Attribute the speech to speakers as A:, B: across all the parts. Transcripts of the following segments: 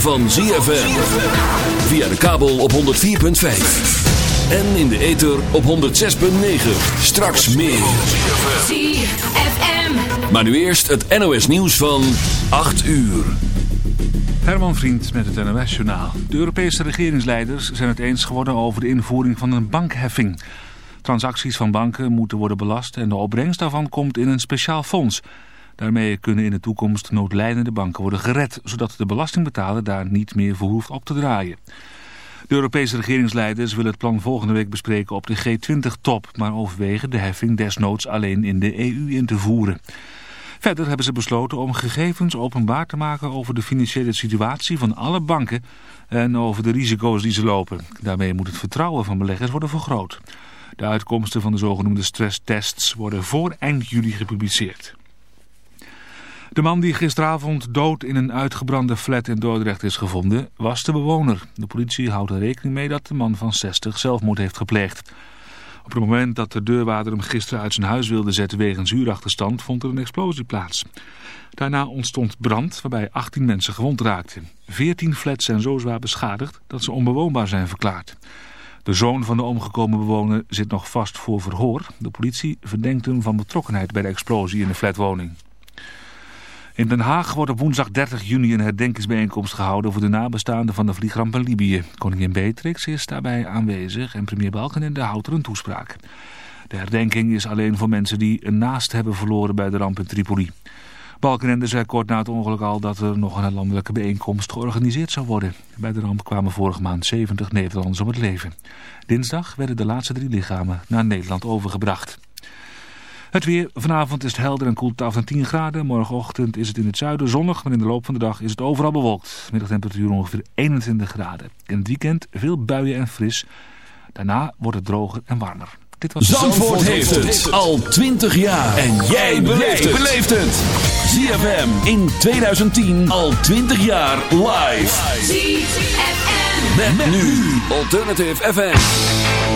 A: van ZFM. Via de kabel op 104.5. En in de ether op 106.9. Straks meer. ZFM. Maar nu eerst het NOS nieuws van 8 uur.
B: Herman Vriend met het NOS Journaal. De Europese regeringsleiders zijn het eens geworden over de invoering van een bankheffing. Transacties van banken moeten worden belast en de opbrengst daarvan komt in een speciaal fonds... Daarmee kunnen in de toekomst noodlijdende banken worden gered, zodat de belastingbetaler daar niet meer voor hoeft op te draaien. De Europese regeringsleiders willen het plan volgende week bespreken op de G20-top, maar overwegen de heffing desnoods alleen in de EU in te voeren. Verder hebben ze besloten om gegevens openbaar te maken over de financiële situatie van alle banken en over de risico's die ze lopen. Daarmee moet het vertrouwen van beleggers worden vergroot. De uitkomsten van de zogenoemde stresstests worden voor eind juli gepubliceerd. De man die gisteravond dood in een uitgebrande flat in Dordrecht is gevonden, was de bewoner. De politie houdt er rekening mee dat de man van 60 zelfmoord heeft gepleegd. Op het moment dat de deurwaarder hem gisteren uit zijn huis wilde zetten wegens zuurachterstand, vond er een explosie plaats. Daarna ontstond brand waarbij 18 mensen gewond raakten. 14 flats zijn zo zwaar beschadigd dat ze onbewoonbaar zijn verklaard. De zoon van de omgekomen bewoner zit nog vast voor verhoor. De politie verdenkt hem van betrokkenheid bij de explosie in de flatwoning. In Den Haag wordt op woensdag 30 juni een herdenkingsbijeenkomst gehouden voor de nabestaanden van de vliegramp in Libië. Koningin Beatrix is daarbij aanwezig en premier Balkenende houdt er een toespraak. De herdenking is alleen voor mensen die een naast hebben verloren bij de ramp in Tripoli. Balkenende zei kort na het ongeluk al dat er nog een landelijke bijeenkomst georganiseerd zou worden. Bij de ramp kwamen vorige maand 70 Nederlanders om het leven. Dinsdag werden de laatste drie lichamen naar Nederland overgebracht. Het weer. Vanavond is het helder en koelt het af naar 10 graden. Morgenochtend is het in het zuiden zonnig, maar in de loop van de dag is het overal bewolkt. Middagtemperatuur ongeveer 21 graden. In het weekend veel buien en fris. Daarna wordt het droger en warmer.
A: Dit was Zandvoort, heeft het al 20 jaar. En jij beleeft het. ZFM in 2010 al 20 jaar live. ZFM. Met, nu Alternative FM.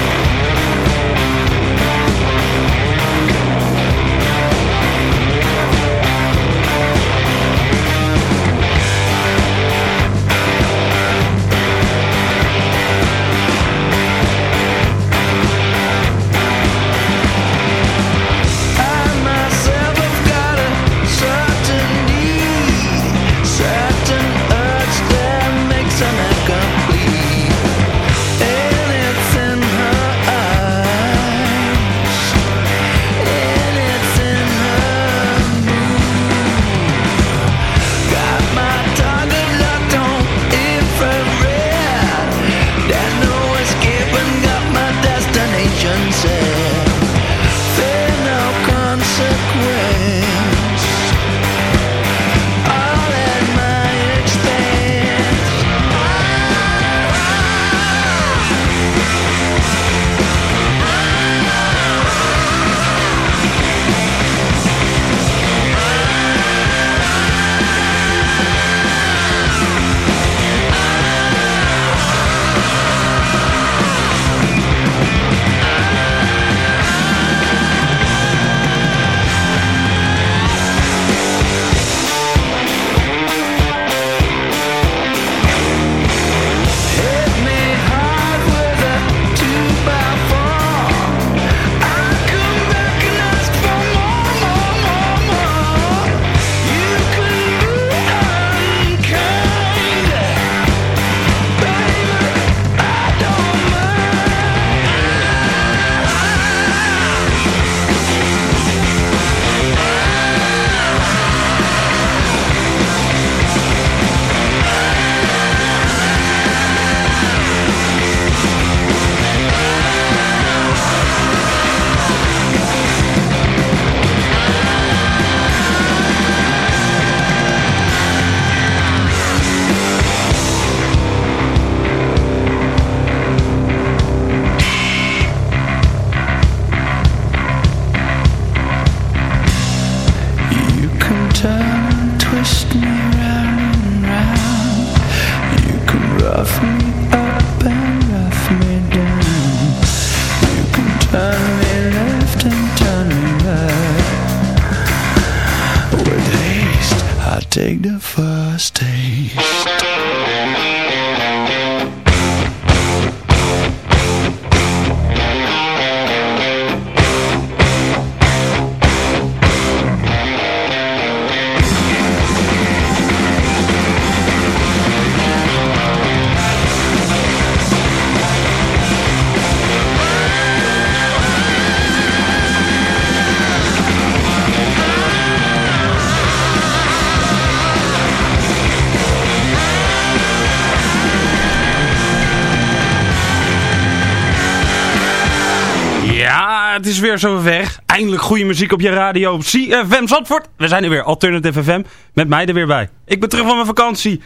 C: Weer zover. Eindelijk goede muziek op je radio. CFM Zandvoort. We zijn er weer. Alternative FM. Met mij er weer bij. Ik ben terug van mijn vakantie.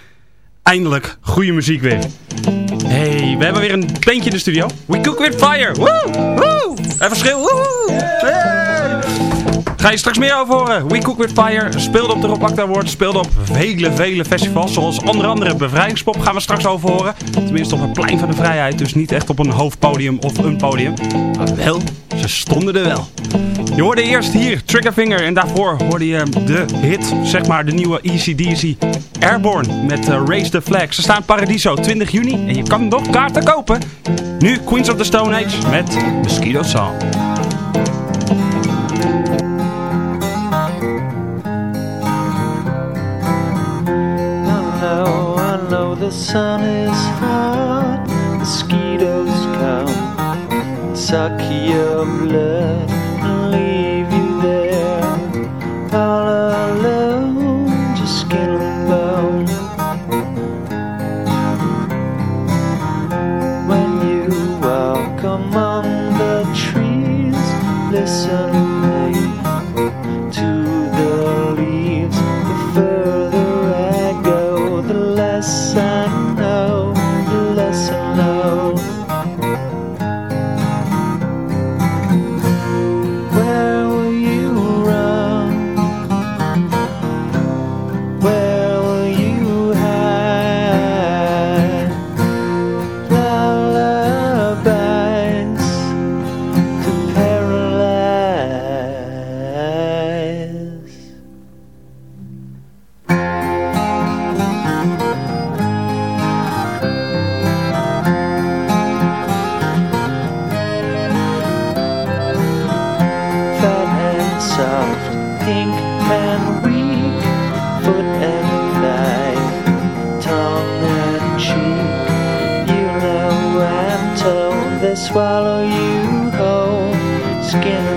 C: Eindelijk goede muziek weer. Hey, we hebben weer een bandje in de studio. We cook with fire. Woo! Woo! Even schreeuwen. Woe! Hey! Ga je straks meer over horen. We Cook With Fire speelde op de Rob Acta Award, speelde op vele, vele festivals. Zoals onder andere Bevrijdingspop gaan we straks over horen. Tenminste op het plein van de vrijheid. Dus niet echt op een hoofdpodium of een podium. Maar wel, ze stonden er wel. Je hoorde eerst hier Triggerfinger en daarvoor hoorde je de hit, zeg maar de nieuwe Easy Deasy Airborne met uh, Raise the Flag. Ze staan Paradiso 20 juni en je kan nog kaarten kopen. Nu Queens of the Stone Age met Mosquito Song.
D: the sun is suck your blood swallow you whole, skin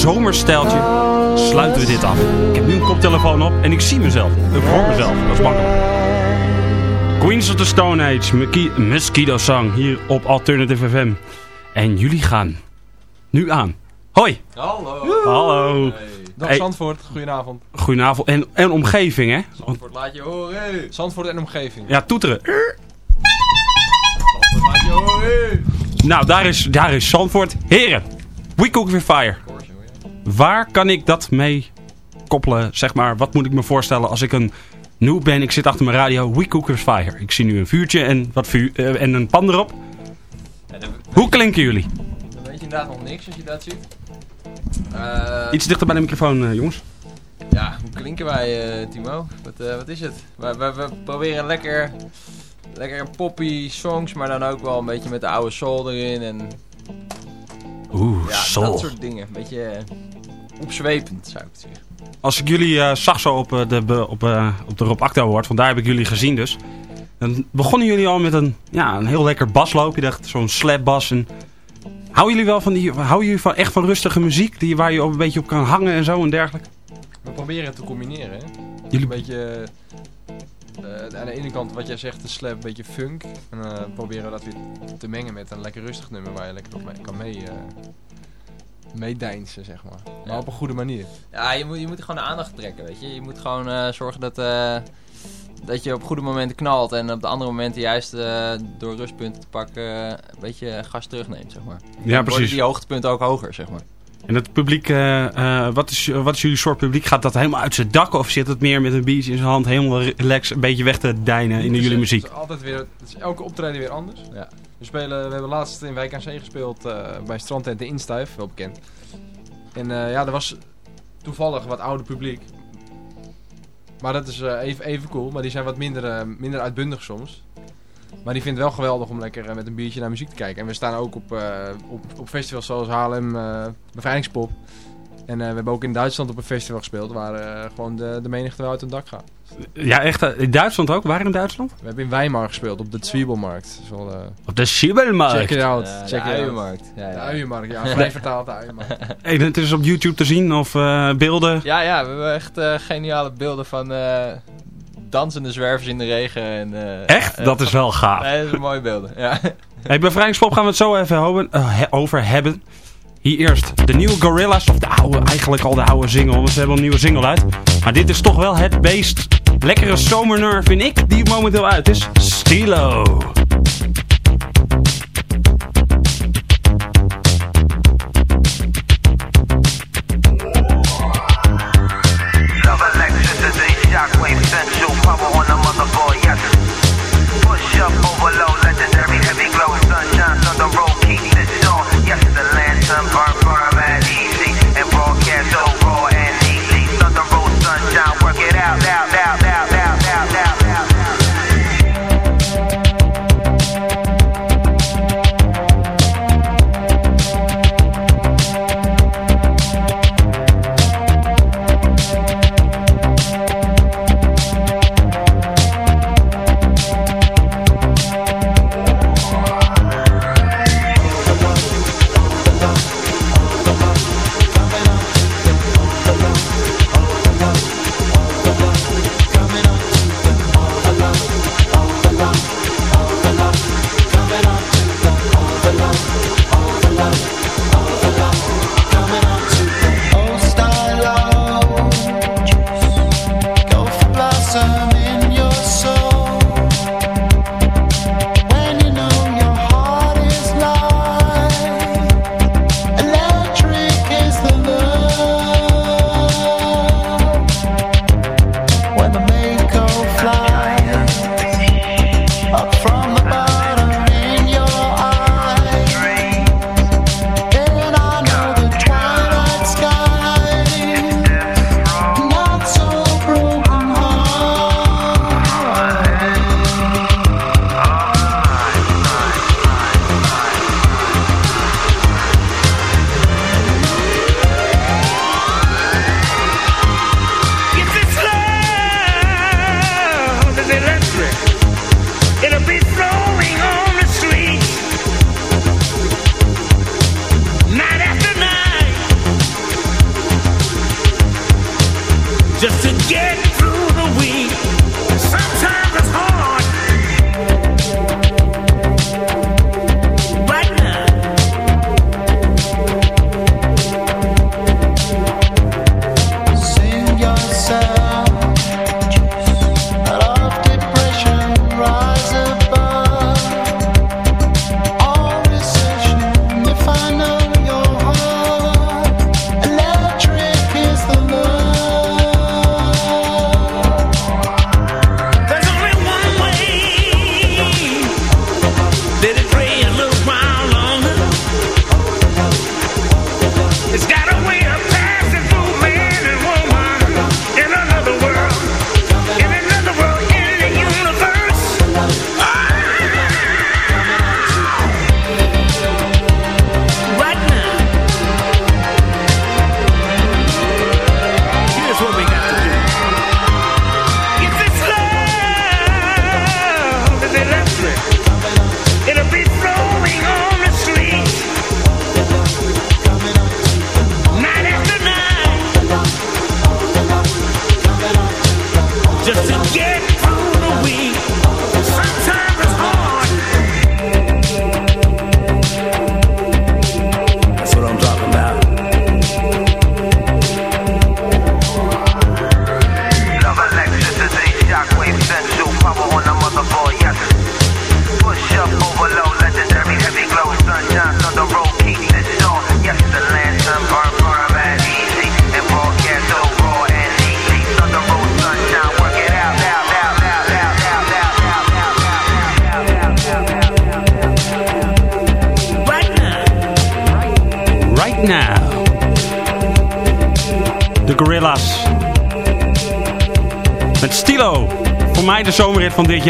C: zomerstijltje, sluiten we dit af. Ik heb nu een koptelefoon op en ik zie mezelf. Ik hoor mezelf, dat is makkelijk. Queens of the Stone Age, Mosquito Song, hier op Alternative FM. En jullie gaan nu aan. Hoi,
E: Hallo.
C: hallo.
E: Hey. Dag
C: Hey.
E: Zandvoort, goedenavond.
C: Goedenavond. En, en omgeving, hè?
E: Zandvoort, laat je horen. Zandvoort en omgeving.
C: ja, toeteren.
E: Zandvoort, laat je horen.
C: Nou, daar is, daar is Zandvoort. Heren, We Cook With Fire. Waar kan ik dat mee koppelen? Zeg maar, wat moet ik me voorstellen als ik een noob ben? Ik zit achter mijn radio. We Cook With Fire. Ik zie nu een vuurtje en, wat vuur, eh, en een pan erop.
E: Ja,
C: Hoe klinken jullie?
E: dan weet je inderdaad nog niks als je dat ziet. Eh,
C: Iets dichter bij de microfoon, eh, jongens.
E: Ja, hoe klinken wij, Timo? Wat, wat is het? We, we, we proberen lekker, lekker poppy songs, maar dan ook wel een beetje met de oude soul erin. En
C: Oeh,
E: ja,
C: soul.
E: dat soort dingen. Een beetje eh, opzwepend, zou ik het zeggen.
C: Als ik jullie eh, zag zo op, eh, de, op, eh, op de Rob Acta Award, want daar heb ik jullie gezien dus. Dan begonnen jullie al met een, ja, een heel lekker basloopje, dacht zo'n slapbas. En houden jullie wel van die, houden jullie van, echt van rustige muziek, die, waar je op een beetje op kan hangen en zo en dergelijke?
E: We proberen het te combineren. Hè?
C: Jullie-
E: Een beetje... eh, aan de ene kant wat jij zegt, de slap, een beetje funk. En eh, proberen we dat weer te mengen met een lekker rustig nummer waar je lekker op mee kan mee, eh meedeinsen, zeg maar. Maar
F: Ja.
E: op een goede manier.
F: Ja, je moet, je moet gewoon de aandacht trekken, weet je. Je moet gewoon eh, zorgen dat, eh, dat je op goede momenten knalt. En op de andere momenten juist eh, door rustpunten te pakken een beetje gas terugneemt, zeg maar.
C: Ja,
F: Dan
C: precies.
F: Worden die hoogtepunten ook hoger, zeg maar.
C: En het publiek, eh, eh, wat, is, wat is jullie soort publiek? Gaat dat helemaal uit zijn dak of zit het meer met een biertje in zijn hand helemaal relax een beetje weg te deinen in
E: Het
C: de jullie
E: Het
C: muziek?
E: is altijd weer, het is elke optreden weer anders.
F: Ja.
E: We, spelen, we hebben laatst in Wijk aan Zee gespeeld eh, bij Strandtent de Instuif, wel bekend. En eh, ja, er was toevallig wat ouder publiek. Maar dat is eh, even, even cool, maar die zijn wat minder, minder uitbundig soms. Maar die vindt het wel geweldig om lekker eh, met een biertje naar muziek te kijken. En we staan ook op, eh, op, op festivals zoals Haarlem, eh Bevrijdingspop. En eh, we hebben ook in Duitsland op een festival gespeeld waar eh, gewoon de, de menigte wel uit hun dak gaat.
C: Ja, echt. In Duitsland ook? Waar in Duitsland?
E: We hebben in Weimar gespeeld op de Zwiebelmarkt. Wel,
C: Op de Schiebelmarkt.
E: Check it out.
F: Eh, de
E: check it out.
F: uienmarkt. Ja,
E: De
F: ja.
E: uienmarkt, ja. Vrij vertaald de uienmarkt.
C: Hey, het is op YouTube te zien of eh, beelden.
F: ja, ja, we hebben echt eh, geniale beelden van eh, dansende zwervers in de regen. En, eh,
C: Echt?
F: ja,
C: Dat is wel gaaf.
F: Nee, dat zijn mooie beelden, ja.
C: Hey, bevrijdingspop gaan we het zo even eh, over hebben. Hier eerst de nieuwe Gorilla's, of de oude, eigenlijk al de oude single, want ze hebben een nieuwe single uit. Maar dit is toch wel het meest lekkere zomernummer, vind ik, die momenteel uit is. Stilo.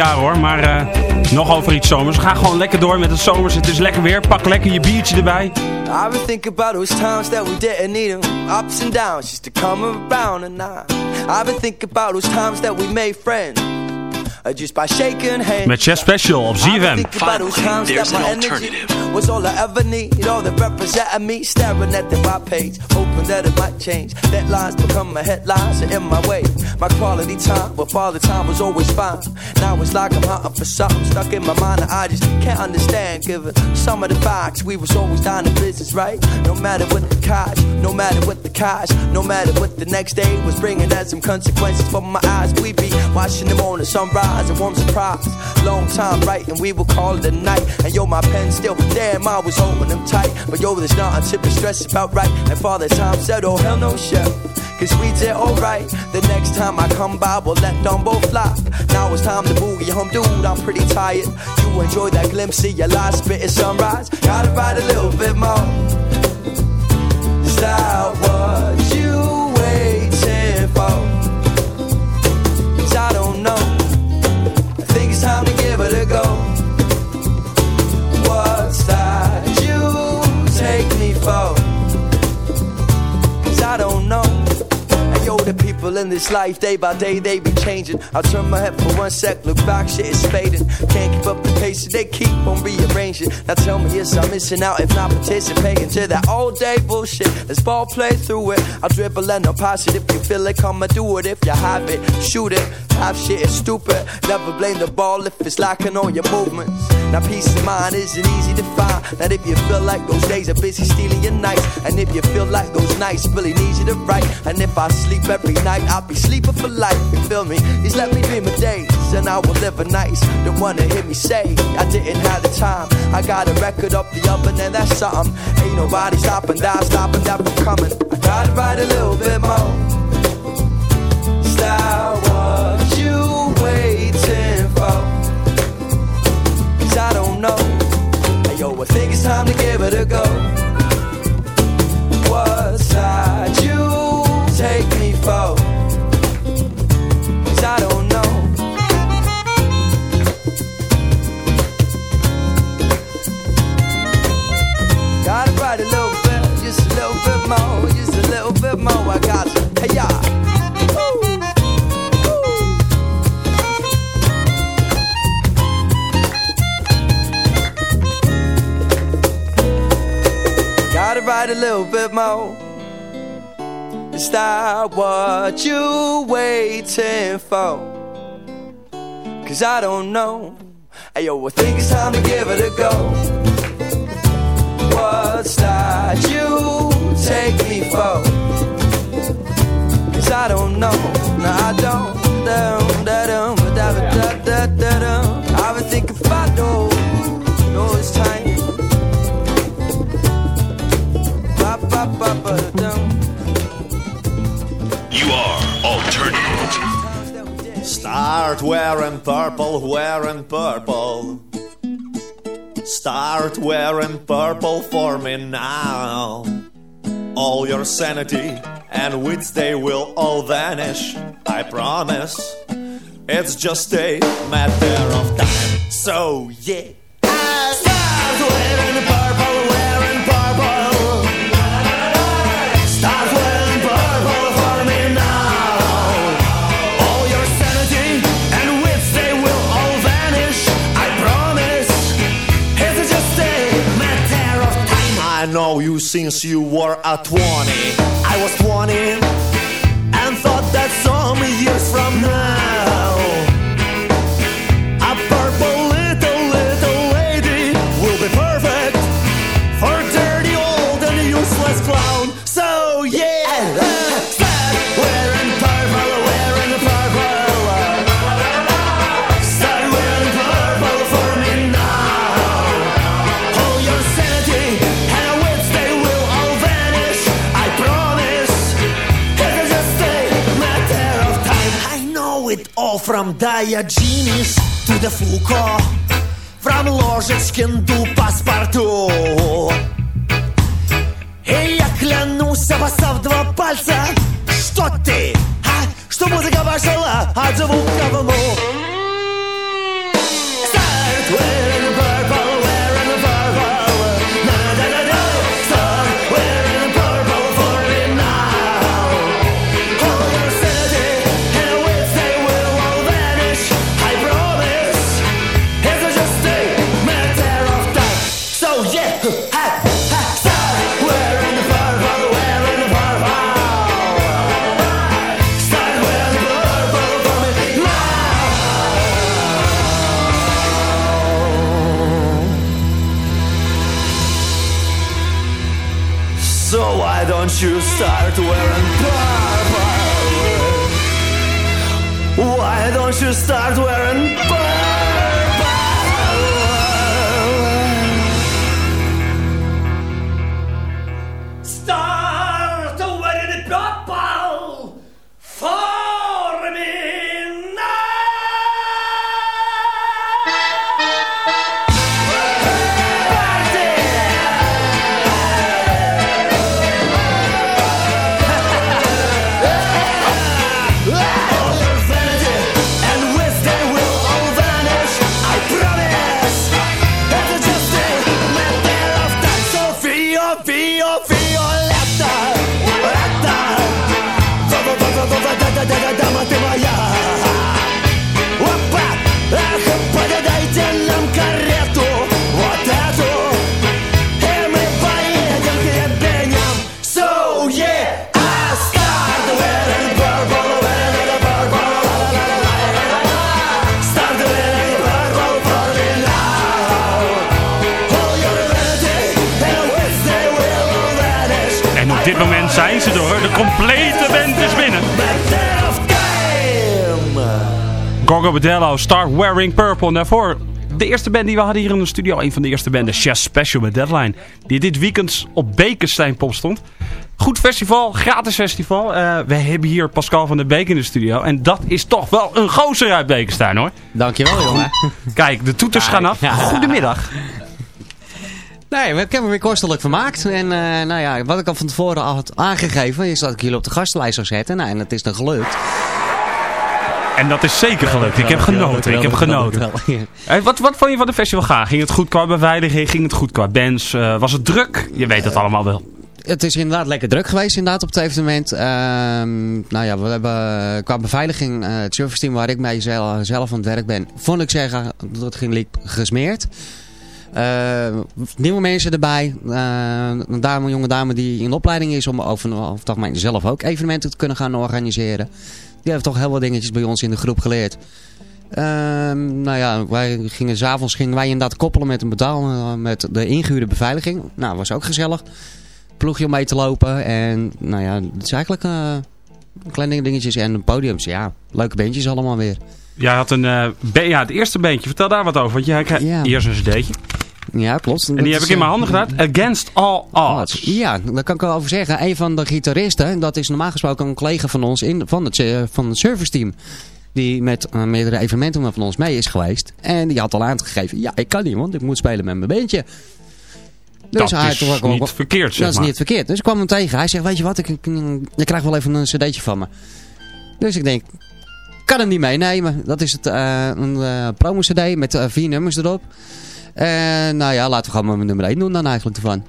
C: Jaar hoor. Maar eh, nog over iets zomers. Ga gewoon lekker door met het zomers. Het is lekker weer. Pak lekker je biertje erbij.
G: I've been thinking about those times that we didn't need 'em. Ups and downs just to come around and I I've been thinking about those times that we made friends uh, Uh, just by shaking hands.
C: Met Chef Special op
G: I've
C: ZFM.
G: thinking about those times
H: there's an alternative.
G: Was all I ever need, all that represented me Staring at the white page, hoping that it might change. Deadlines become my headlines and in my way. My quality time, but father time was always fine. Now it's like I'm hunting for something stuck in my mind that I just can't understand. Given some of the facts, we was always down to business, right? No matter what the cost, no matter what the cost No matter what the next day was bringing As some consequences for my eyes. We be watching them on the sunrise and warm surprise Long time writing, we will call it a night And yo, my pen still, damn, I was holding them tight But yo, there's nothing to be stressed about, right? And father time said, oh, hell no, chef Cause we did alright. The next time I come by, we'll let Dumbo fly. Now it's time to boogie home, dude. I'm pretty tired. You enjoy that glimpse of your last bit of sunrise. Gotta ride a little bit more. Stop in this life, day by day, they be changing. I turn my head for one sec, look back, shit is fading. Can't keep up the pace, so they keep on rearranging. Now tell me, yes, I'm missing out if not participating to that all day bullshit. Let's ball play through it. I'll dribble and I'll pass it. If you feel it, come and do it. If you have it, shoot it. Half shit is stupid. Never blame the ball if it's lacking on your movements. Now peace of mind isn't easy to find. That if you feel like those days are busy stealing your nights, and if you feel like those nights really need you to write, and if I sleep every night, I'll be sleeping for life. You feel me? Just let me dream of days, and I will live a. Don't wanna hear me say I didn't have the time. I got a record up the oven, and that's something. Ain't nobody stopping that, stopping that from coming. I gotta write a little bit more. Stop what you waiting for. Cause I don't know. Hey, yo, I think it's time to give it a go. A little bit more. I got you. Hey, y'all. Woo. Gotta write a little bit more. Stop what you waiting for. Cause I don't know. Hey yo, I think it's time to give it a go. What's that you take me for? Cause I don't know. No, I don't. Dum, da, dum, da, da, da, da, da, dum. I've been thinking about those, those times. Ba, ba, ba, ba, dum.
H: You are alternative.
I: Start wearing purple, wearing purple. Start wearing purple for me now. All your sanity and wits, they will all vanish. I promise. It's just a matter of time. So, yeah. Start since you were a 20. I was 20 from Diogenes to the Foucault, from Ложечкин to Passepartout.
H: И я клянусь, обоссав два пальца Что ты, а? Что музыка пошла от звука в Start wearing start wearing
C: Bedello, Start Wearing Purple. En daarvoor de eerste band die we hadden hier in de studio. Een van de eerste banden, Jazz Special met Deadline. Die dit weekend op Bekenstein Pop stond. Goed festival, gratis festival. Eh, we hebben hier Pascal van der Beek in de studio. En dat is toch wel een gozer uit Bekenstein hoor.
J: Dankjewel, jongen.
C: Kijk, de toeters gaan af. Goedemiddag.
J: Nee, ik heb me weer kostelijk vermaakt. En eh, nou ja, wat ik al van tevoren al had aangegeven, is dat ik jullie op de gastenlijst zou zetten. Nou, en dat is dan gelukt.
C: En dat is zeker gelukt. Ik heb genoten. Ik heb genoten. Hey, wat, wat vond je van de festival gaan? Ging het goed qua beveiliging? Ging het goed qua bands? Eh, was het druk? Je weet het allemaal wel.
J: Het is inderdaad lekker druk geweest inderdaad op het evenement. Ehm, nou ja, we hebben eh, qua beveiliging, eh, het service team waar ik mee zelf, zelf aan het werk ben, vond ik zeggen dat het ging liep gesmeerd. Eh, nieuwe mensen erbij. Eh, een dame, jonge dame die in opleiding is om over, het algemeen zelf ook evenementen te kunnen gaan organiseren. Die heeft toch heel wat dingetjes bij ons in de groep geleerd. Ehm, nou ja, wij gingen s'avonds gingen wij inderdaad koppelen met een betaal eh, met de ingehuurde beveiliging. Nou, was ook gezellig. Ploegje om mee te lopen. En nou ja, het is eigenlijk eh, kleine dingetjes en podiums. Ja, leuke bandjes allemaal weer.
C: Jij had een, eh, ja, het eerste beentje. Vertel daar wat over. Want jij krijgt
J: Ja.
C: eerst een cd'tje.
J: Ja, klopt.
C: En die heb ik in mijn handen gedaan. Against All Odds.
J: Ja, daar kan ik wel over zeggen. Een van de gitaristen, dat is normaal gesproken een collega van ons in, van, het, eh, van het service team. Die met eh, meerdere evenementen van ons mee is geweest. En die had al aangegeven, ja ik kan niet, want ik moet spelen met mijn beentje.
C: Dat
J: hij
C: is
J: ook-
C: niet verkeerd, zeg
J: Dat is niet verkeerd. Dus ik kwam hem tegen. Hij zegt, weet je wat, ik, ik, ik krijg wel even een cd'tje van me. Dus ik denk, kan hem niet meenemen. Dat is het, eh, een eh, promo-cd met eh, vier nummers erop. En nou ja, laten we gewoon maar nummer 1 doen dan eigenlijk ervan.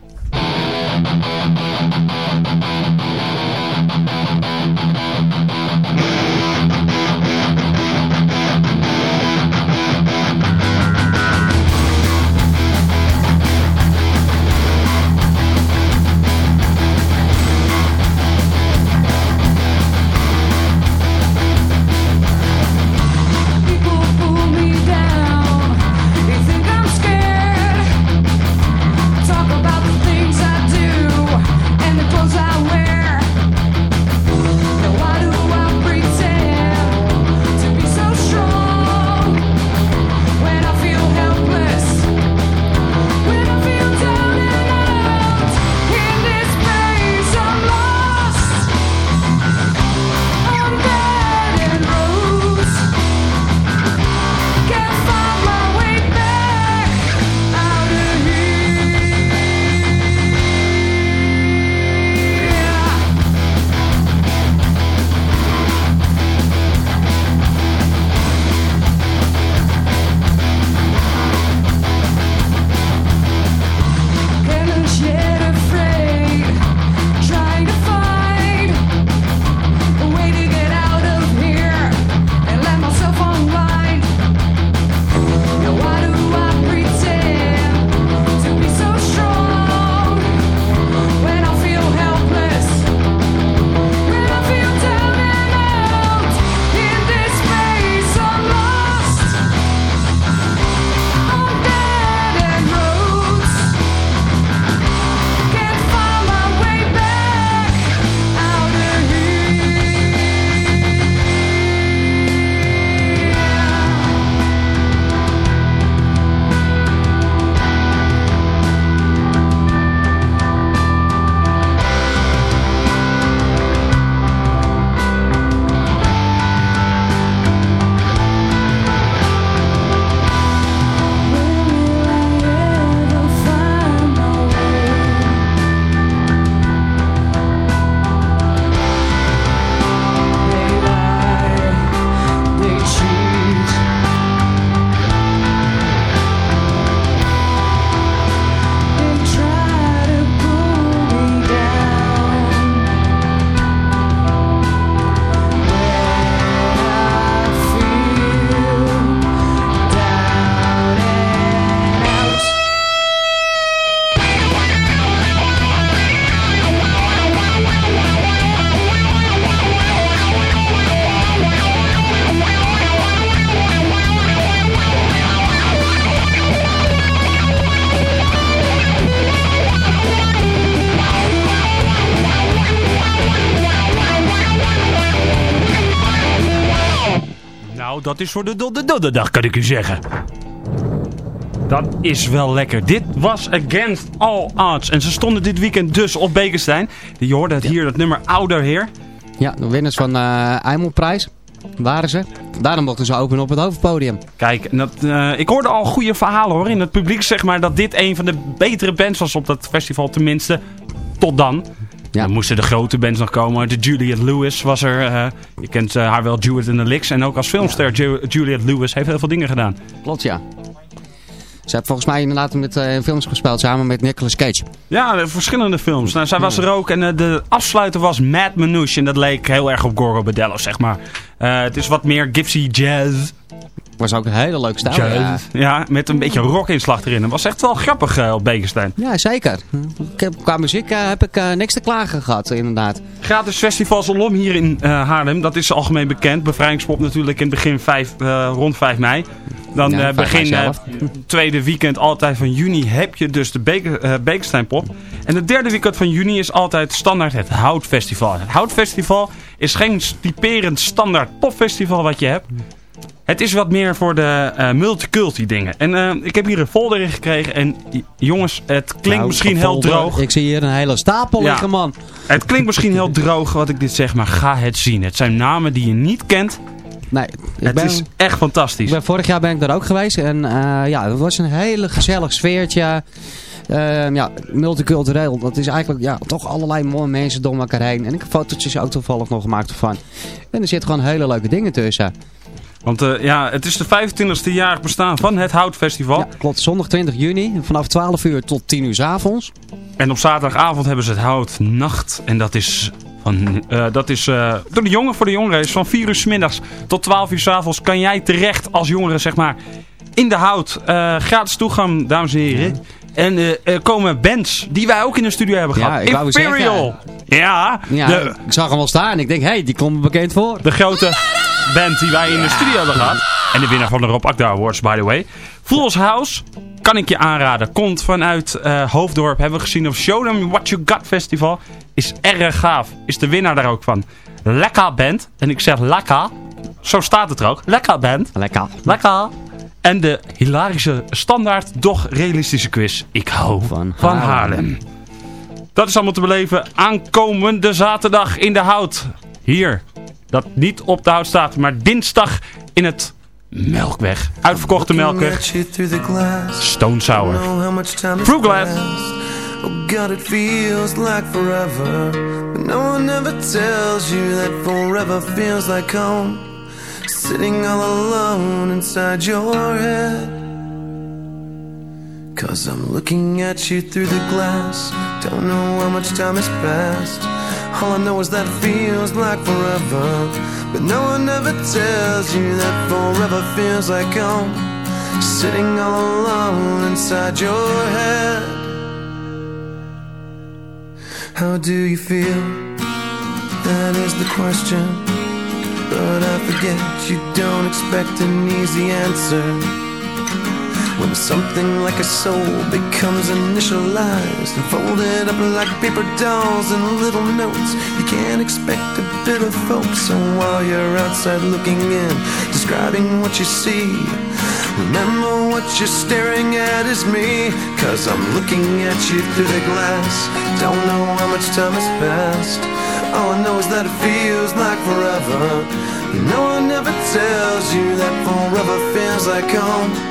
C: Is voor de donderdag, kan ik u zeggen. Dat is wel lekker. Dit was Against All Odds. En ze stonden dit weekend dus op Bekenstein. Je hoorde het hier, dat nummer Ouder Heer.
J: Ja, de winnaars van de Eimelprijs waren ze. Daarom mochten ze openen op het hoofdpodium.
C: Kijk, dat, eh, ik hoorde al goede verhalen hoor in het publiek, zeg maar, dat dit een van de betere bands was op dat festival, tenminste, tot dan.
J: Ja.
C: Dan moesten de grote bands nog komen. De Juliette Lewis was er. eh, je kent eh, haar wel, Juliet in the Licks. En ook als filmster, Ju- Juliette Lewis heeft heel veel dingen gedaan.
J: Klopt, ja. Ze heeft volgens mij inderdaad met eh, films gespeeld samen met Nicolas Cage.
C: Ja, de verschillende films. Nou, zij was er ook. En de afsluiter was Mad Manouche. En dat leek heel erg op Goro Bedello, zeg maar. Het is wat meer gypsy jazz.
J: Was ook een hele leuke stijl. Ja.
C: Ja. met een beetje rockinslag erin. Het was echt wel grappig eh, op Bekenstein.
J: ja, zeker. Ik heb, qua muziek eh, heb ik eh, niks te klagen gehad, inderdaad.
C: Gratis festival Zalom hier in Haarlem. Dat is algemeen bekend. Bevrijdingspop natuurlijk in het begin 5, eh, rond 5 mei. Dan
J: Ja, 5 mei
C: begin tweede weekend altijd van juni heb je dus de Beke, eh, Bekensteinpop. En het derde weekend van juni is altijd standaard het Houtfestival. Het Houtfestival is geen typerend standaard popfestival wat je hebt. Het is wat meer voor de eh multiculti dingen. En eh, ik heb hier een folder in gekregen. En jongens, het klinkt
J: Nou,
C: misschien heel droog.
J: Ik zie hier een hele stapel
C: Ja.
J: liggen, man.
C: Het klinkt misschien heel droog wat ik dit zeg, maar ga het zien. Het zijn namen die je niet kent.
J: Nee, ik
C: Het
J: ben,
C: is echt
J: ik
C: fantastisch.
J: ben, vorig jaar ben ik daar ook geweest. En eh, ja, het was een hele gezellig sfeertje. Ehm, ja, multicultureel. Dat is eigenlijk ja, toch allerlei mooie mensen door elkaar heen. En ik heb fotootjes ook toevallig nog gemaakt ervan. En er zitten gewoon hele leuke dingen tussen.
C: Want eh, ja, het is de 25e jarig bestaan van het Houtfestival.
J: Ja, klopt. Zondag 20 juni. Vanaf 12 uur tot 10 uur s avonds.
C: En op zaterdagavond hebben ze het Houtnacht. En dat is, van, eh, dat is eh, door de jongen voor de jongeren. is van 4 uur s middags tot 12 uur s avonds kan jij terecht als jongere, zeg maar, in de Hout. Eh, gratis toegang, dames en heren. En eh, er komen bands die wij ook in de studio hebben
J: Ja,
C: gehad.
J: ik wou
C: Imperial. Ja,
J: Ja,
C: de,
J: ik zag hem al staan. Ik denk, hé, hey, die komt me bekend voor.
C: de grote band die wij in de studio hebben gehad. En de winnaar van de Rob Akda Awards, by the way. Fools House, kan ik je aanraden. Komt vanuit eh, Hoofddorp. Hebben we gezien op Show Them What You Got Festival. Is erg gaaf. Is de winnaar daar ook van. Lekka Band. En ik zeg Lekka. Zo staat het er ook. Lekka Band.
J: Lekker.
C: Lekka. En de hilarische standaard, doch realistische quiz. Ik hou
J: Van
C: van,
J: Haarlem.
C: Haarlem. Dat is allemaal te beleven aankomende zaterdag in de Hout. Hier. Dat niet op de Hout staat, maar dinsdag in het Melkweg. Uitverkochte Melkweg. Stone Sour. Fruit Glad.
K: Oh God, it feels like forever. But no one ever tells you that forever feels like home. Sitting all alone inside your head. Cause I'm looking at you through the glass. Don't know how much time has passed. All I know is that feels like forever. But no one ever tells you that forever feels like home. Sitting all alone inside your head. How do you feel? That is the question. But I forget you don't expect an easy answer. When something like a soul becomes initialized and folded up like paper dolls and little notes, you can't expect a bit of hope. So while you're outside looking in, describing what you see, remember what you're staring at is me. Cause I'm looking at you through the glass. Don't know how much time has passed. All I know is that it feels like forever. No one ever tells you that forever feels like home.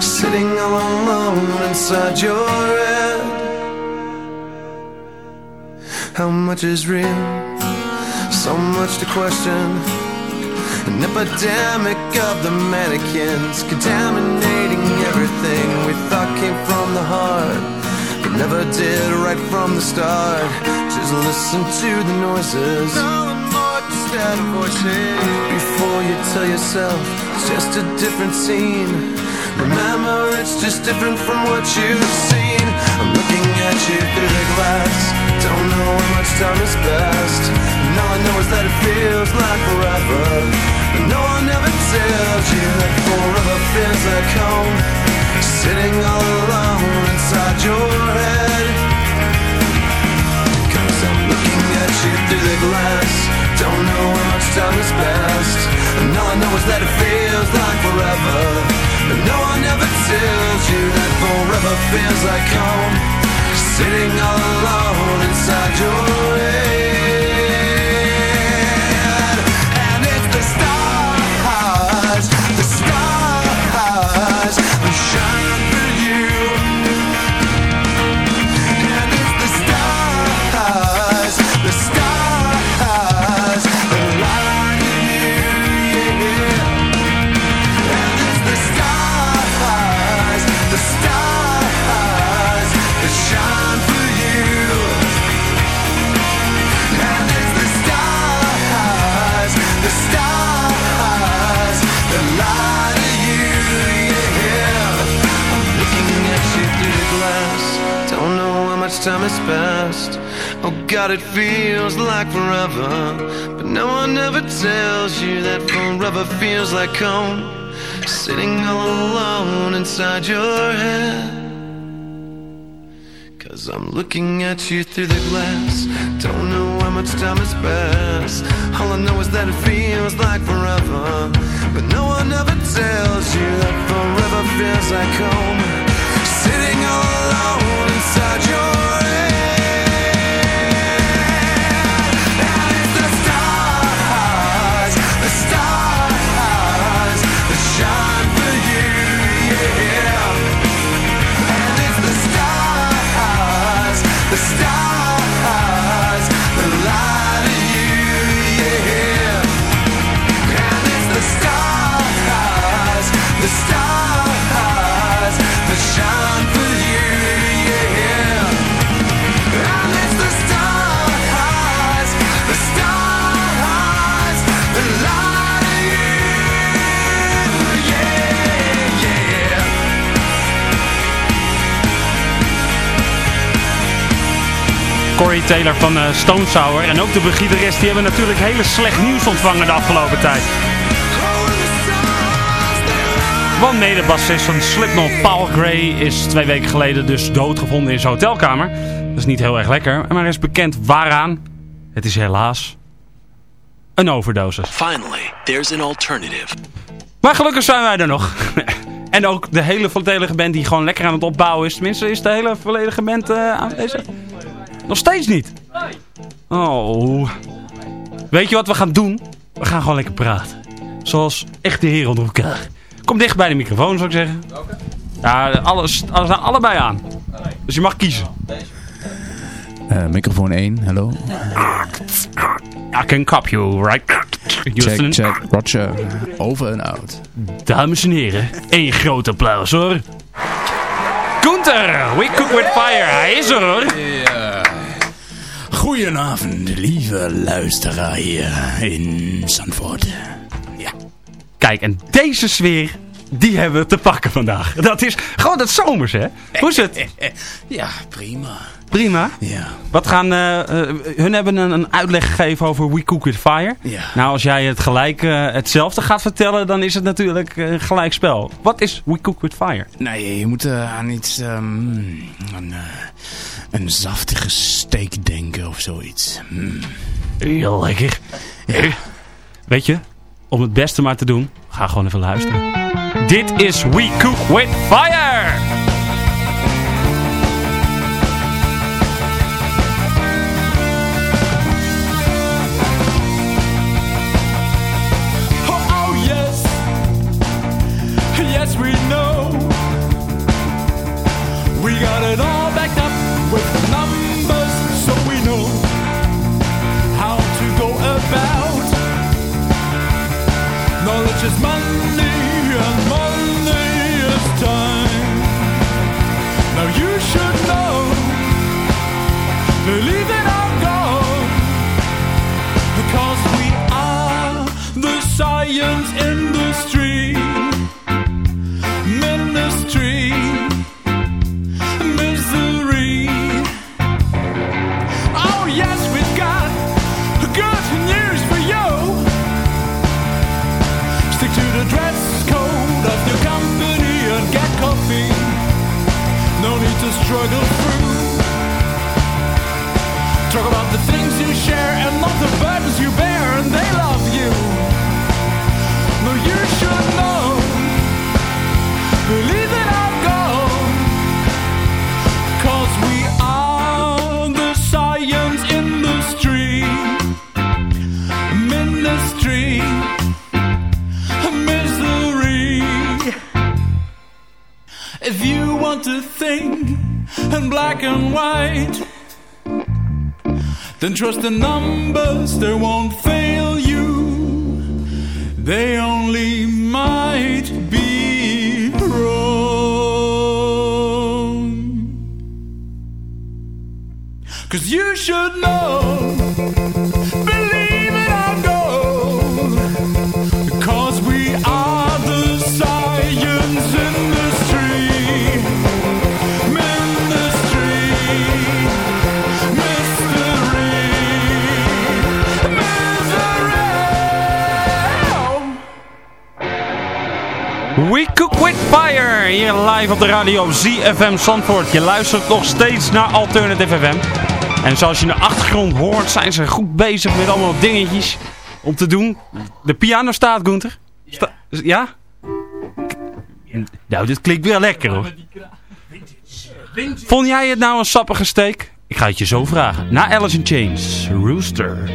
K: Sitting all alone inside your head. How much is real? So much to question. An epidemic of the mannequins contaminating everything we thought came from the heart, but never did right from the start. Just listen to the noises. Before you tell yourself it's just a different scene. Remember, it's just different from what you've seen. I'm looking at you through the glass. Don't know how much time has passed. And all I know is that it feels like forever. But no one ever tells you that forever feels like home. Sitting all alone inside your head. Cause I'm looking at you through the glass. Don't know how much time is best And all I know is that it feels like forever. And no one ever tells you that forever feels like home. Sitting all alone inside your time has passed. Oh God, it feels like forever. But no one ever tells you that forever feels like home. Sitting all alone inside your head. Cause I'm looking at you through the glass. Don't know how much time has passed. All I know is that it feels like forever. But no one ever tells you that forever feels like home. Sitting all alone inside your
C: Corey Taylor van eh, Stone Sour en ook de gitarist, die hebben natuurlijk hele slecht nieuws ontvangen de afgelopen tijd. Want medebassist van Slipknot, Paul Gray, is twee weken geleden dus doodgevonden in zijn hotelkamer. Dat is niet heel erg lekker, maar er is bekend waaraan. Het is helaas een overdosis.
L: Finally, there's an alternative.
C: Maar gelukkig zijn wij er nog. en ook de hele volledige band die gewoon lekker aan het opbouwen is. Tenminste is de hele volledige band eh, aanwezig. Nog steeds niet. Oh. Weet je wat we gaan doen? We gaan gewoon lekker praten. Zoals echte heren onder elkaar. Kom dicht bij de microfoon zou ik zeggen. Ja, alles, alles aan allebei aan. Dus je mag kiezen.
M: Eh, microfoon 1, hallo.
C: I can cop you, right? Houston.
M: Check, check, Roger. Over en out.
C: Dames en heren, één groot applaus hoor. Gunther, we cook with fire. Hij is er hoor.
M: Goedenavond, lieve luisteraar hier in Zandvoort.
C: Kijk, en deze sfeer, die hebben we te pakken vandaag. Dat is gewoon dat zomers, hè? Hoe is het?
M: Ja, prima.
C: Prima.
M: Ja.
C: Wat gaan, eh, eh, hun hebben een, een uitleg gegeven over We Cook With Fire.
M: Ja.
C: Nou, als jij het gelijk eh, hetzelfde gaat vertellen, dan is het natuurlijk eh, gelijk spel. Wat is We Cook With Fire?
M: Nee, je moet aan iets, ehm, een, een zaftige steak denken of zoiets. Mm.
C: Heel lekker. Weet je, om het beste maar te doen, ga gewoon even luisteren. Dit is We Cook With Fire!
N: Then trust the numbers, they won't
C: live op de radio ZFM Zandvoort. Je luistert nog steeds naar Alternative FM. En zoals je in de achtergrond hoort, zijn ze goed bezig met allemaal dingetjes om te doen. De piano staat, Gunther. Ja? Nou, dit klinkt weer lekker hoor. Vond jij het nou een sappige steek? Ik ga het je zo vragen. Na Alice in Chains, Rooster.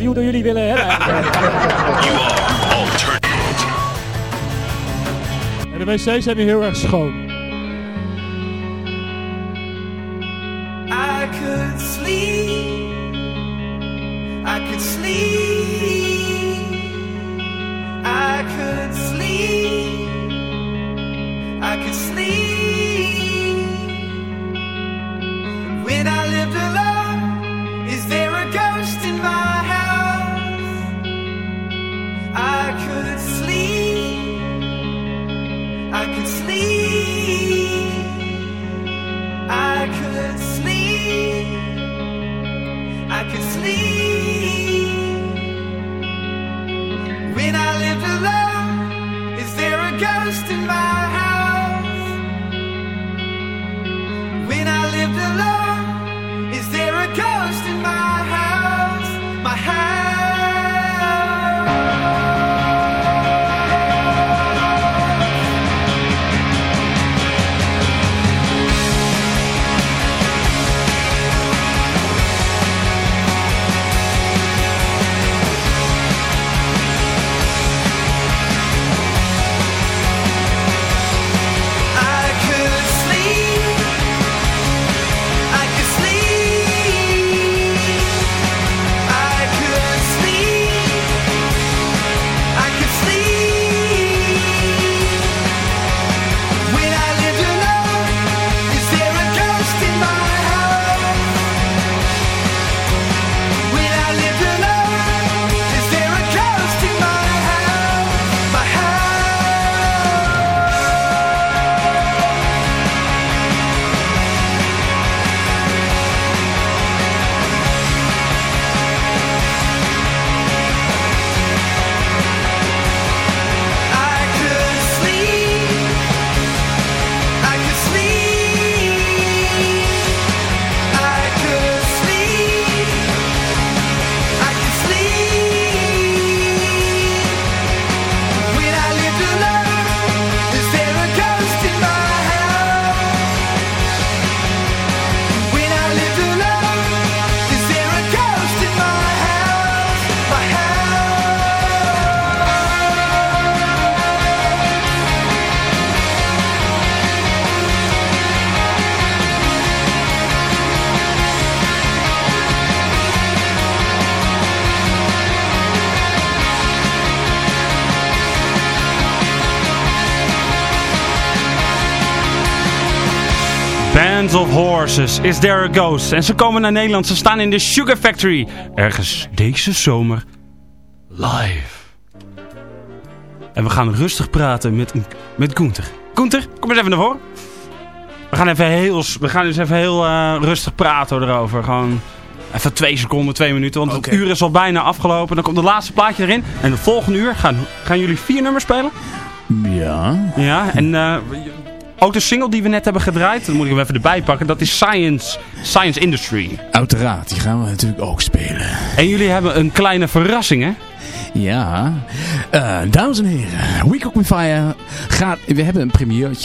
L: Interview door jullie willen hebben.
O: En de wc's zijn hier heel erg schoon.
P: Ghost in my
C: Of Horses, Is There a Ghost? En ze komen naar Nederland, ze staan in de Sugar Factory. Ergens deze zomer live. En we gaan rustig praten met, met Gunther. Gunther, kom eens even naar voren. We gaan, even heel, we gaan dus even heel eh, rustig praten erover. Gewoon even twee seconden, twee minuten. Want het uur is al bijna afgelopen. Dan komt het laatste plaatje erin. En het volgende uur gaan, gaan jullie vier nummers spelen.
M: Ja.
C: Ja, en eh, ook de single die we net hebben gedraaid, dat moet ik hem even erbij pakken, dat is Science, Science Industry.
M: Uiteraard, die gaan we natuurlijk ook spelen.
C: En jullie hebben een kleine verrassing, hè?
M: Ja, Eh, dames en heren, We Cook With Fire gaat, we hebben een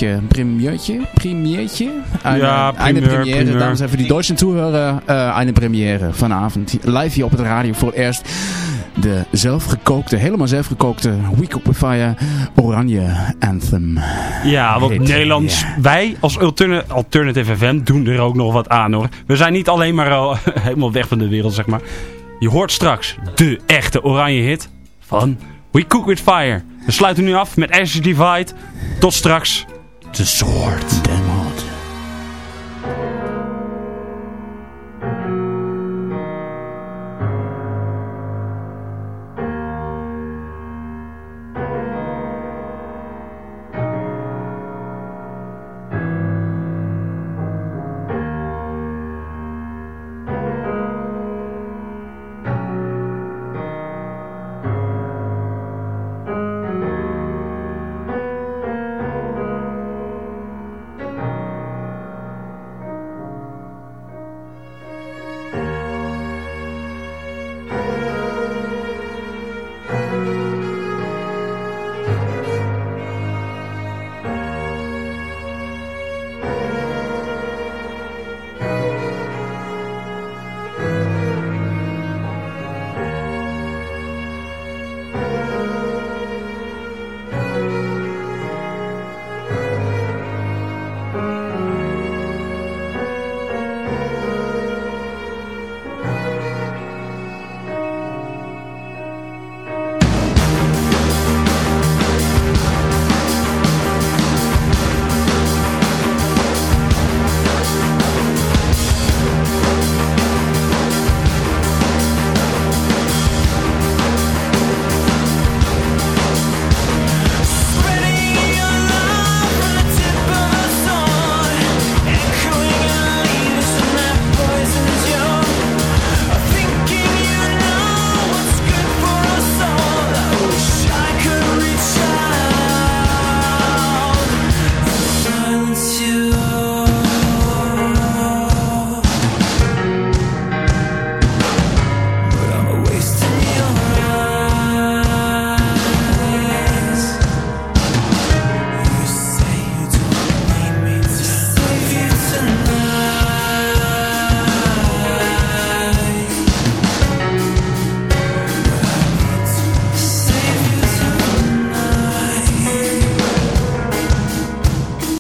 M: een premieurtje, premiertje, Eine,
C: Ja,
M: eine
C: primeur,
M: Premiere,
C: primeur.
M: dames en heren, die Deutschen Zuhörer, uh, eine Premiere vanavond, live hier op het radio voor het eerst. De zelfgekookte, helemaal zelfgekookte We Cook With Fire Oranje Anthem.
C: Ja, want. Nederlands, wij als Alterna- Alternative FM doen er ook nog wat aan hoor. We zijn niet alleen maar al helemaal weg van de wereld, zeg maar. Je hoort straks de echte oranje hit van We Cook With Fire. We sluiten nu af met Ashes Divide. Tot straks. The Sword.